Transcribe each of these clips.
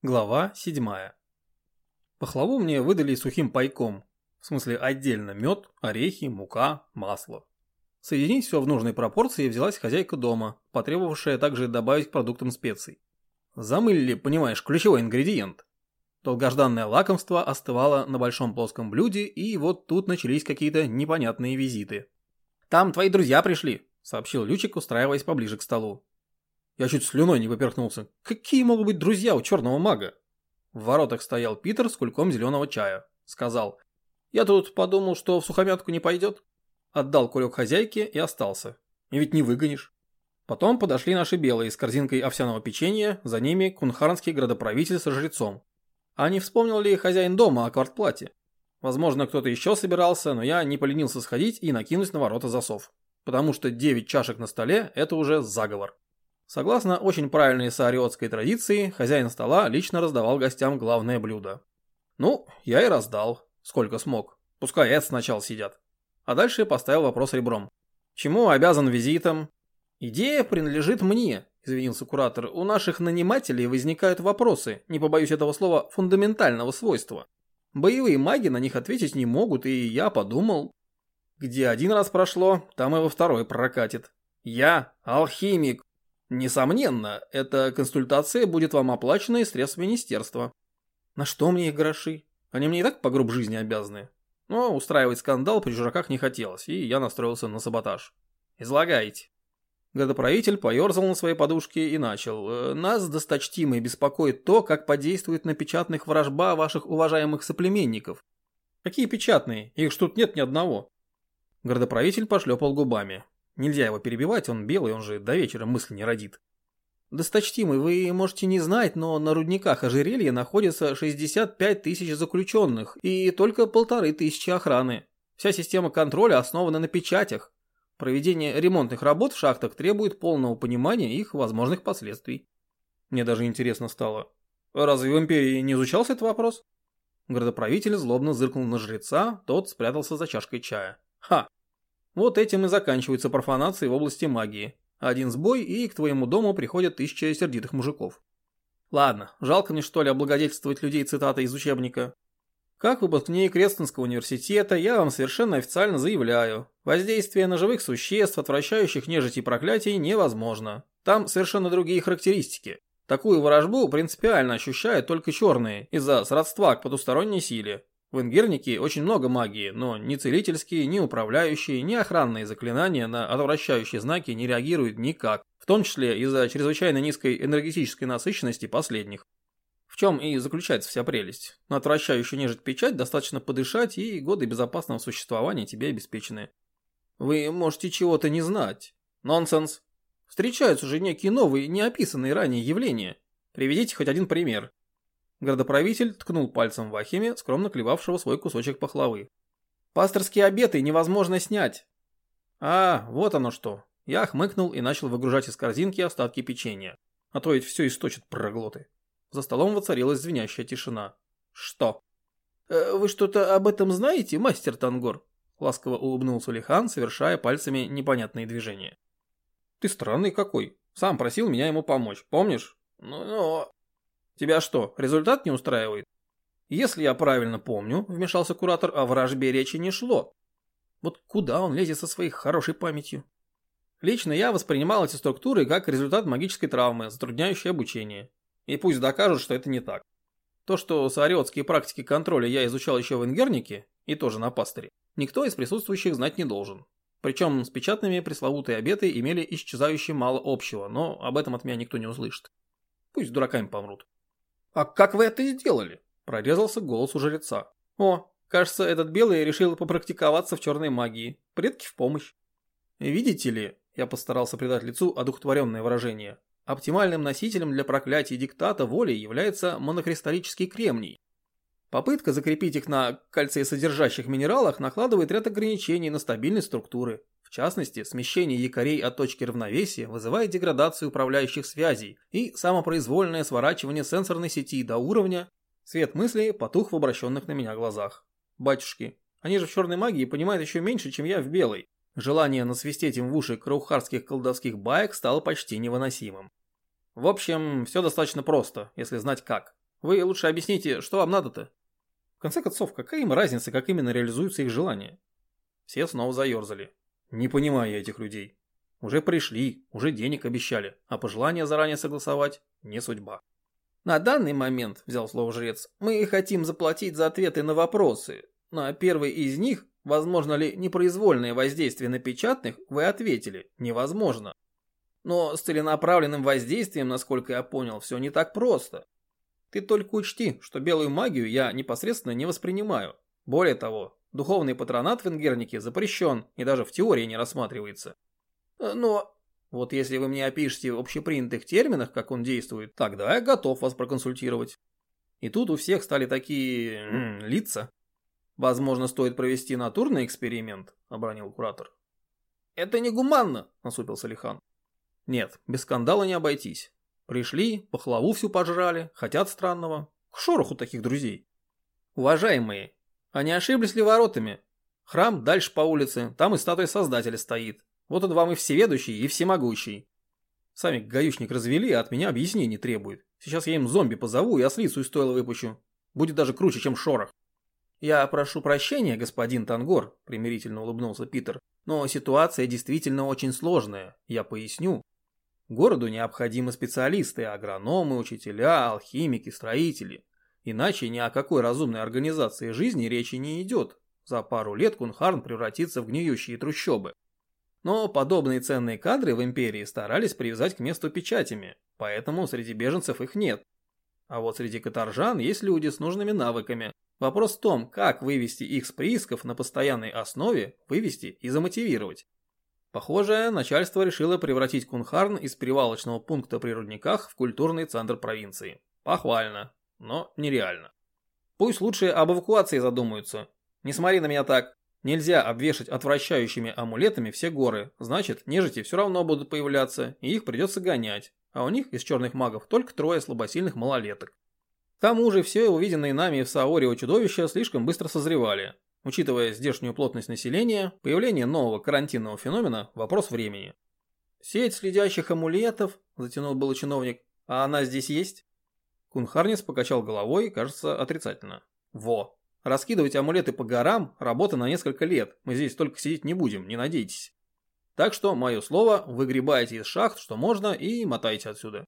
Глава 7. Пахлаву мне выдали сухим пайком, в смысле отдельно мед, орехи, мука, масло. Соединить все в нужной пропорции взялась хозяйка дома, потребовавшая также добавить к продуктам специй. Замылили, понимаешь, ключевой ингредиент. Долгожданное лакомство остывало на большом плоском блюде, и вот тут начались какие-то непонятные визиты. «Там твои друзья пришли», — сообщил Лючик, устраиваясь поближе к столу. Я чуть слюной не поперхнулся. Какие могут быть друзья у черного мага? В воротах стоял Питер с кульком зеленого чая. Сказал, я тут подумал, что в сухомятку не пойдет. Отдал кулек хозяйке и остался. И ведь не выгонишь. Потом подошли наши белые с корзинкой овсяного печенья, за ними кунхарнский градоправитель со жрецом. А не вспомнил ли хозяин дома о квартплате? Возможно, кто-то еще собирался, но я не поленился сходить и накинуть на ворота засов. Потому что 9 чашек на столе – это уже заговор. Согласно очень правильной саариотской традиции, хозяин стола лично раздавал гостям главное блюдо. Ну, я и раздал, сколько смог. Пускай это сначала сидят. А дальше поставил вопрос ребром. Чему обязан визитом? Идея принадлежит мне, извинился куратор. У наших нанимателей возникают вопросы, не побоюсь этого слова, фундаментального свойства. Боевые маги на них ответить не могут, и я подумал... Где один раз прошло, там и во второй прокатит. Я алхимик, Несомненно, эта консультация будет вам оплачена из средств министерства. На что мне их гроши? Они мне и так по груб жизни обязаны. Но устраивать скандал при жураках не хотелось, и я настроился на саботаж. Излагайте. Годоправитель поерзал на своей подушке и начал. «Э, нас, досточтимый, беспокоит то, как подействует на печатных вражба ваших уважаемых соплеменников. Какие печатные? Их ж тут нет ни одного. Городоправитель пошлепал губами. Нельзя его перебивать, он белый, он же до вечера мысли не родит. Досточтимый, вы можете не знать, но на рудниках ожерелья находится 65 тысяч заключенных и только полторы тысячи охраны. Вся система контроля основана на печатях. Проведение ремонтных работ в шахтах требует полного понимания их возможных последствий. Мне даже интересно стало. Разве в империи не изучался этот вопрос? Городоправитель злобно зыркнул на жреца, тот спрятался за чашкой чая. Ха, вот этим и заканчиваются профанации в области магии. Один сбой, и к твоему дому приходят тысячи сердитых мужиков. Ладно, жалко мне что ли облагодетельствовать людей цитатой из учебника. Как выпускник Крестонского университета, я вам совершенно официально заявляю, воздействие на живых существ, отвращающих нежить и проклятий, невозможно. Там совершенно другие характеристики. Такую ворожбу принципиально ощущают только черные, из-за сродства к потусторонней силе. В Ингернике очень много магии, но ни целительские, ни управляющие, ни охранные заклинания на отвращающие знаки не реагируют никак, в том числе из-за чрезвычайно низкой энергетической насыщенности последних. В чем и заключается вся прелесть. На отвращающую нежить печать достаточно подышать, и годы безопасного существования тебе обеспечены. Вы можете чего-то не знать. Нонсенс. Встречаются же некие новые, неописанные ранее явления. Приведите хоть один пример. Городоправитель ткнул пальцем в Ахиме, скромно клевавшего свой кусочек пахлавы. «Пасторские обеты невозможно снять!» «А, вот оно что!» Я хмыкнул и начал выгружать из корзинки остатки печенья. А то ведь все источат проглоты. За столом воцарилась звенящая тишина. «Что?» «Э, «Вы что-то об этом знаете, мастер Тангор?» Ласково улыбнулся Лихан, совершая пальцами непонятные движения. «Ты странный какой. Сам просил меня ему помочь, помнишь?» «Ну-ну...» Тебя что, результат не устраивает? Если я правильно помню, вмешался куратор, о вражбе речи не шло. Вот куда он лезет со своей хорошей памятью? Лично я воспринимал эти структуры как результат магической травмы, затрудняющей обучение. И пусть докажут, что это не так. То, что саариотские практики контроля я изучал еще в Ингернике, и тоже на пастыре, никто из присутствующих знать не должен. Причем с печатными пресловутые обеты имели исчезающе мало общего, но об этом от меня никто не услышит. Пусть дураками помрут. «А как вы это сделали?» – прорезался голос у жреца. «О, кажется, этот белый решил попрактиковаться в черной магии. Предки в помощь». «Видите ли?» – я постарался придать лицу одухотворенное выражение. Оптимальным носителем для проклятий диктата воли является монокристаллический кремний. Попытка закрепить их на кальций-содержащих минералах накладывает ряд ограничений на стабильность структуры. В частности, смещение якорей от точки равновесия вызывает деградацию управляющих связей и самопроизвольное сворачивание сенсорной сети до уровня Свет мысли потух в обращенных на меня глазах. Батюшки, они же в черной магии понимают еще меньше, чем я в белой. Желание насвистеть им в уши краухарских колдовских баек стало почти невыносимым. В общем, все достаточно просто, если знать как. Вы лучше объясните, что вам надо-то? В конце концов, какая им разница, как именно реализуются их желания? Все снова заерзали. Не понимаю этих людей. Уже пришли, уже денег обещали, а пожелания заранее согласовать не судьба. На данный момент, взял слово жрец, мы хотим заплатить за ответы на вопросы. На первый из них, возможно ли непроизвольное воздействие на печатных, вы ответили, невозможно. Но с целенаправленным воздействием, насколько я понял, все не так просто. Ты только учти, что белую магию я непосредственно не воспринимаю. Более того, духовный патронат в запрещен и даже в теории не рассматривается. Э, но вот если вы мне опишете в общепринятых терминах, как он действует, тогда я готов вас проконсультировать. И тут у всех стали такие м лица. Возможно, стоит провести натурный эксперимент, обронил куратор. Это негуманно, насупился Лихан. Нет, без скандала не обойтись. Пришли, пахлаву всю пожрали, хотят странного. К шороху таких друзей. Уважаемые, не ошиблись ли воротами? Храм дальше по улице, там и статуя Создателя стоит. Вот он вам и всеведущий, и всемогущий. Сами гаючник развели, а от меня объяснений требует. Сейчас я им зомби позову и ослицу из стойла выпущу. Будет даже круче, чем шорох. «Я прошу прощения, господин Тангор», – примирительно улыбнулся Питер, «но ситуация действительно очень сложная. Я поясню. Городу необходимы специалисты, агрономы, учителя, алхимики, строители. Иначе ни о какой разумной организации жизни речи не идет. За пару лет Кунхарн превратится в гниющие трущобы. Но подобные ценные кадры в империи старались привязать к месту печатями, поэтому среди беженцев их нет. А вот среди каторжан есть люди с нужными навыками. Вопрос в том, как вывести их с приисков на постоянной основе, вывести и замотивировать. Похоже, начальство решило превратить Кунхарн из перевалочного пункта при рудниках в культурный центр провинции. Похвально, но нереально. Пусть лучше об эвакуации задумаются. Не смотри на меня так. Нельзя обвешать отвращающими амулетами все горы, значит, нежити все равно будут появляться, и их придется гонять, а у них из черных магов только трое слабосильных малолеток. К тому же все увиденные нами в Саорио чудовища слишком быстро созревали. Учитывая здешнюю плотность населения, появление нового карантинного феномена – вопрос времени. «Сеть следящих амулетов», – затянул был чиновник, – «а она здесь есть?» Кунхарнис покачал головой, кажется, отрицательно. «Во, Раскидывать амулеты по горам – работа на несколько лет. Мы здесь только сидеть не будем, не надейтесь. Так что, мое слово, выгребайте из шахт, что можно, и мотайте отсюда.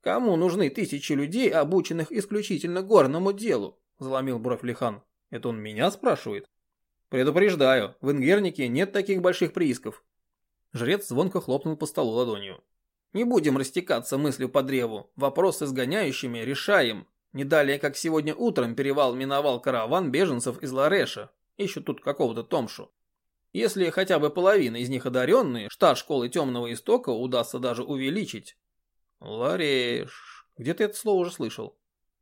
Кому нужны тысячи людей, обученных исключительно горному делу? Заломил бровь Лихан. Это он меня спрашивает? Предупреждаю, в Ингернике нет таких больших приисков. Жрец звонко хлопнул по столу ладонью. Не будем растекаться мыслью по древу. Вопрос с изгоняющими решаем. Не далее, как сегодня утром перевал миновал караван беженцев из Лареша. Ищут тут какого-то Томшу. Если хотя бы половина из них одаренные, штат школы Темного Истока удастся даже увеличить. Лареш. Где-то это слово уже слышал.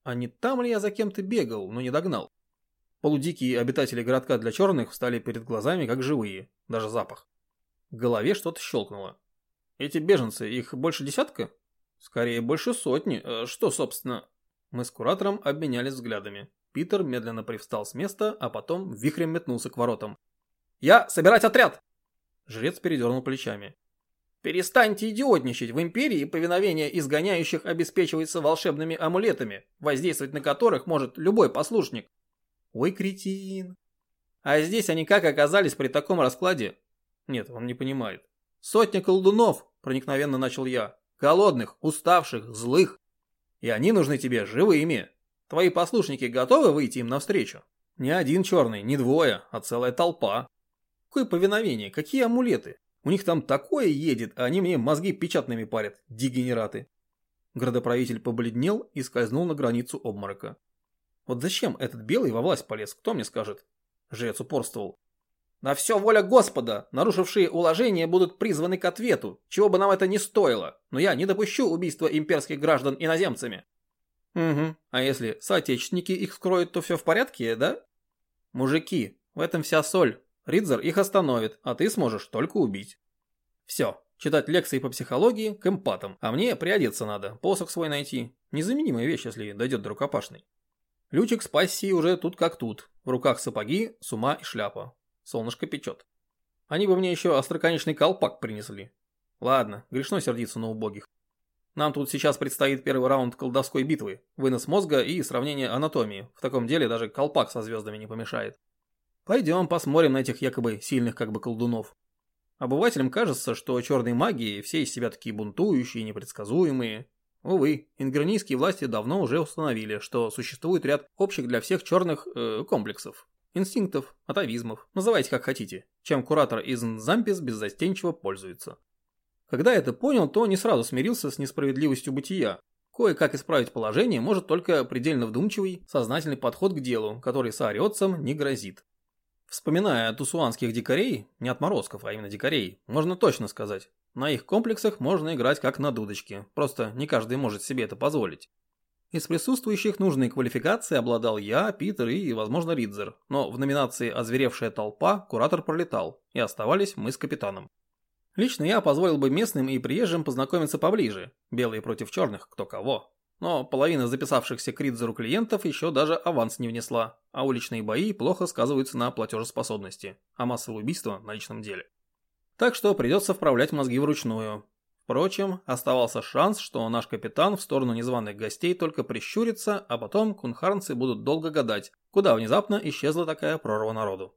А не там ли я за кем-то бегал, но не догнал? Полудикие обитатели городка для черных встали перед глазами, как живые. Даже запах. В голове что-то щелкнуло. Эти беженцы, их больше десятка? Скорее, больше сотни. Э, что, собственно... Мы с куратором обменялись взглядами. Питер медленно привстал с места, а потом вихрем метнулся к воротам. «Я собирать отряд!» Жрец передернул плечами. «Перестаньте идиотничать! В Империи повиновение изгоняющих обеспечивается волшебными амулетами, воздействовать на которых может любой послушник». «Ой, кретин!» «А здесь они как оказались при таком раскладе?» «Нет, он не понимает». «Сотня колдунов!» – проникновенно начал я. «Голодных, уставших, злых. И они нужны тебе живыми. Твои послушники готовы выйти им навстречу? Не один черный, не двое, а целая толпа. Какое повиновение, какие амулеты? У них там такое едет, а они мне мозги печатными парят, дегенераты. Градоправитель побледнел и скользнул на границу обморока. Вот зачем этот белый во власть полез, кто мне скажет? Жрец упорствовал. На все воля Господа, нарушившие уложение будут призваны к ответу, чего бы нам это ни стоило, но я не допущу убийства имперских граждан иноземцами. Угу, а если соотечественники их скроют, то все в порядке, да? Мужики, в этом вся соль. Ридзер их остановит, а ты сможешь только убить. Все, читать лекции по психологии к эмпатам, а мне приодеться надо, посох свой найти. Незаменимая вещь, если дойдет до рукопашной. Лючик с пассией уже тут как тут, в руках сапоги, сума и шляпа. Солнышко печет. Они бы мне еще остроконечный колпак принесли. Ладно, грешно сердиться на убогих. Нам тут сейчас предстоит первый раунд колдовской битвы, вынос мозга и сравнение анатомии. В таком деле даже колпак со звездами не помешает. Пойдем посмотрим на этих якобы сильных как бы колдунов. Обывателям кажется, что черные магии все из себя такие бунтующие, непредсказуемые. Увы, ингернийские власти давно уже установили, что существует ряд общих для всех черных э, комплексов. Инстинктов, атовизмов, называйте как хотите, чем куратор из Нзампис беззастенчиво пользуется. Когда это понял, то не сразу смирился с несправедливостью бытия. Кое-как исправить положение может только предельно вдумчивый, сознательный подход к делу, который саариотцам не грозит. Вспоминая тусуанских дикарей, не отморозков, а именно дикарей, можно точно сказать, на их комплексах можно играть как на дудочке, просто не каждый может себе это позволить. Из присутствующих нужной квалификации обладал я, Питер и, возможно, Ридзер, но в номинации «Озверевшая толпа» куратор пролетал, и оставались мы с капитаном. Лично я позволил бы местным и приезжим познакомиться поближе, белые против черных, кто кого. Но половина записавшихся к Ридзеру клиентов еще даже аванс не внесла, а уличные бои плохо сказываются на платежеспособности, а массовое убийство на личном деле. Так что придется вправлять мозги вручную. Впрочем, оставался шанс, что наш капитан в сторону незваных гостей только прищурится, а потом кунхарнцы будут долго гадать, куда внезапно исчезла такая прорва народу.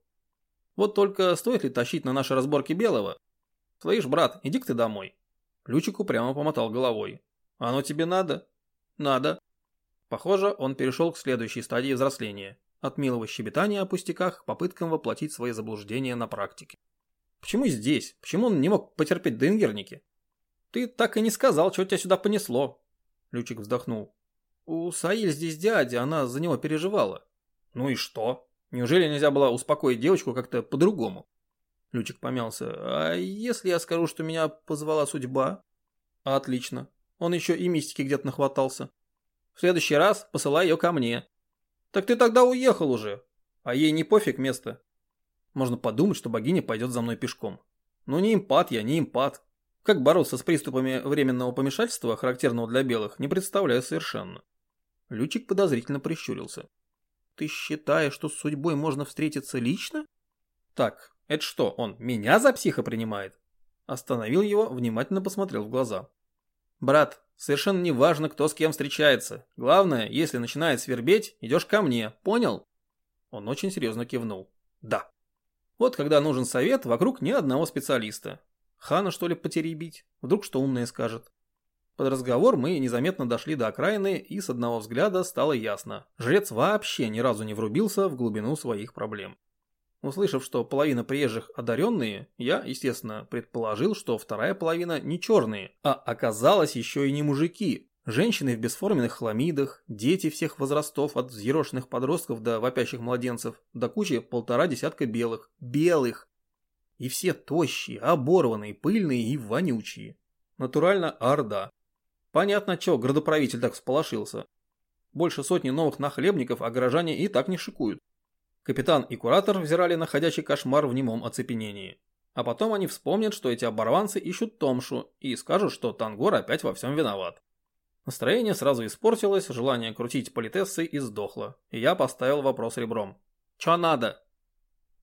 Вот только стоит ли тащить на наши разборки белого? «Слышь, брат, иди-ка ты домой». Ключику прямо помотал головой. «Оно тебе надо?» «Надо». Похоже, он перешел к следующей стадии взросления. От милого щебетания о пустяках к попыткам воплотить свои заблуждения на практике. Почему здесь? Почему он не мог потерпеть до Ингерники? Ты так и не сказал, что тебя сюда понесло. Лючик вздохнул. У Саиль здесь дядя, она за него переживала. Ну и что? Неужели нельзя было успокоить девочку как-то по-другому? Лючик помялся. А если я скажу, что меня позвала судьба? Отлично. Он еще и мистики где-то нахватался. В следующий раз посылай ее ко мне. Так ты тогда уехал уже. А ей не пофиг место. Можно подумать, что богиня пойдет за мной пешком. Но не импат я, не импат. Как бороться с приступами временного помешательства, характерного для белых, не представляю совершенно. Лючик подозрительно прищурился. Ты считаешь, что с судьбой можно встретиться лично? Так, это что, он меня за психа принимает? Остановил его, внимательно посмотрел в глаза. Брат, совершенно не важно, кто с кем встречается. Главное, если начинает свербеть, идешь ко мне, понял? Он очень серьезно кивнул. Да. Вот когда нужен совет, вокруг ни одного специалиста. Хана что ли потеребить? Вдруг что умное скажет. Под разговор мы незаметно дошли до окраины, и с одного взгляда стало ясно. Жрец вообще ни разу не врубился в глубину своих проблем. Услышав, что половина приезжих одаренные, я, естественно, предположил, что вторая половина не черные, а оказалось еще и не мужики. Женщины в бесформенных хламидах, дети всех возрастов, от взъерошенных подростков до вопящих младенцев, до кучи полтора десятка белых. Белых! И все тощие, оборванные, пыльные и вонючие. Натурально орда. Понятно, чего градоправитель так всполошился. Больше сотни новых нахлебников, а горожане и так не шикуют. Капитан и куратор взирали на ходячий кошмар в немом оцепенении. А потом они вспомнят, что эти оборванцы ищут Томшу и скажут, что Тангор опять во всем виноват. Настроение сразу испортилось, желание крутить политессы и сдохло, и я поставил вопрос ребром. «Чё надо?»